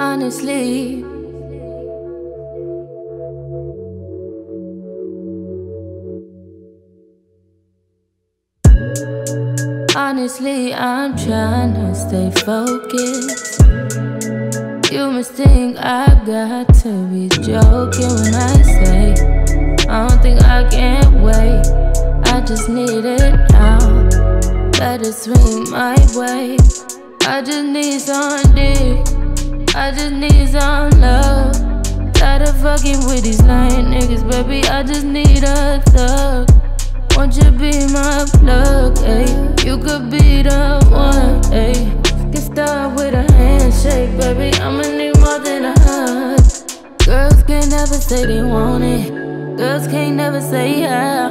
Honestly, honestly, I'm trying to stay focused. You must think I got to be joking when I say I don't think I can wait. I just need it now. Better swing my way. I just need some dick. I just need some love. Tired of fucking with these lying niggas, baby. I just need a thug. Won't you be my plug? You could be the baby. I'ma need more than a hug. Girls can't never say they want it. Girls can't never say yeah.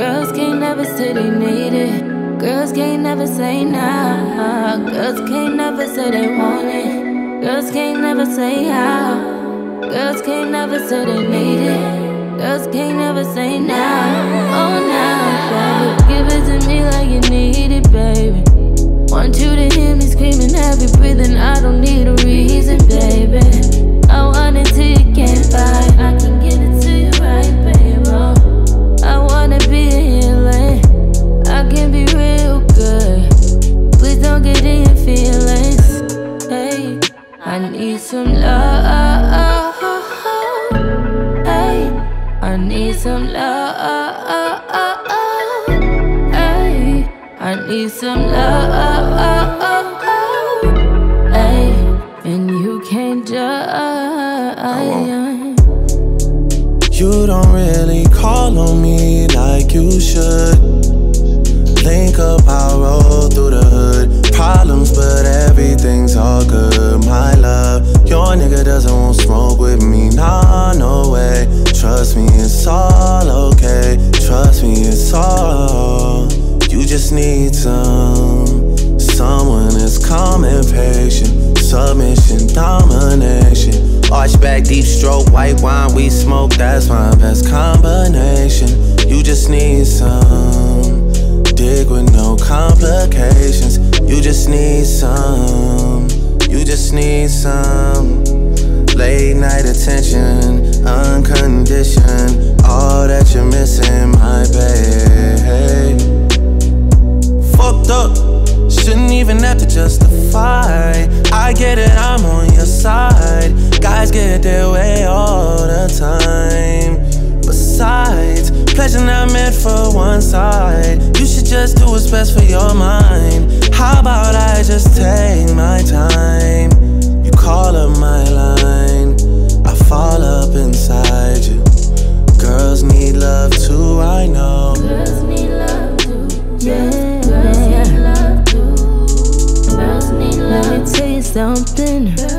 Girls can't never say they need it. Girls can't never say nah. Girls can't never say they want it. Girls can't never say how. Girls can't never say they need it. Heavy breathing. I don't need a reason, baby. Oh, I want it till you can't fight. I can get it to you right, baby. Oh, I wanna be healing. I can be real good. Please don't get in your feelings. Hey, I need some love. Hey, I need some love. Hey, I need some love. Judge. You don't really call on me like you should. Link up, I roll through the hood. Problems, but everything's all good. My love, your nigga doesn't want smoke with me. Nah, no way. Trust me, it's all okay. Trust me, it's all. You just need some. Someone that's calm and patient. Submission, domination. Arch back, deep stroke, white wine, we smoke. That's my best combination. You just need some. Dig with no complications. You just need some. You just need some. Late night attention, unconditioned. All that you're missing, my babe. Fucked up, shouldn't even have to justify. I get it, I'm on your side. Guys get their way all the time. Besides, pleasure not meant for one side. You should just do what's best for your mind. How about I just take my time? You call up my line, I fall up inside you. Girls need love too, I know. Girls need love too. Yeah. Girls need love too. Girls need love. Let me tell you something.